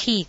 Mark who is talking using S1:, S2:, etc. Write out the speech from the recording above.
S1: teeth.